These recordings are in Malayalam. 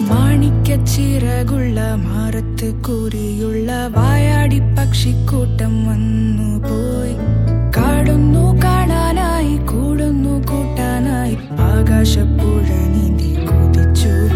മാണിക്കച്ചിറകുള്ള മാറത്ത് കൂറിയുള്ള വായാടി പക്ഷിക്കൂട്ടം വന്നു പോയി. കാടുന്നു കാണാനായി കൂടുന്നു കൂട്ടാനായി. ആകാശപ്പുഴ നീന്തി കൊതിച്ചു.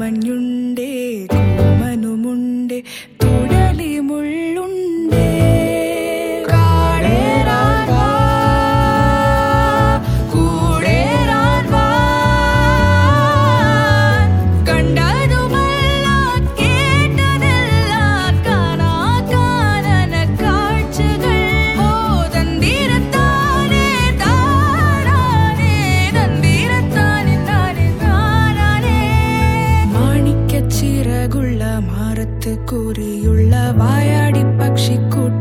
മഞ്ഞുണ്ട് கருத்து கூறியுள்ள வாயாடி பக்ஷி கூட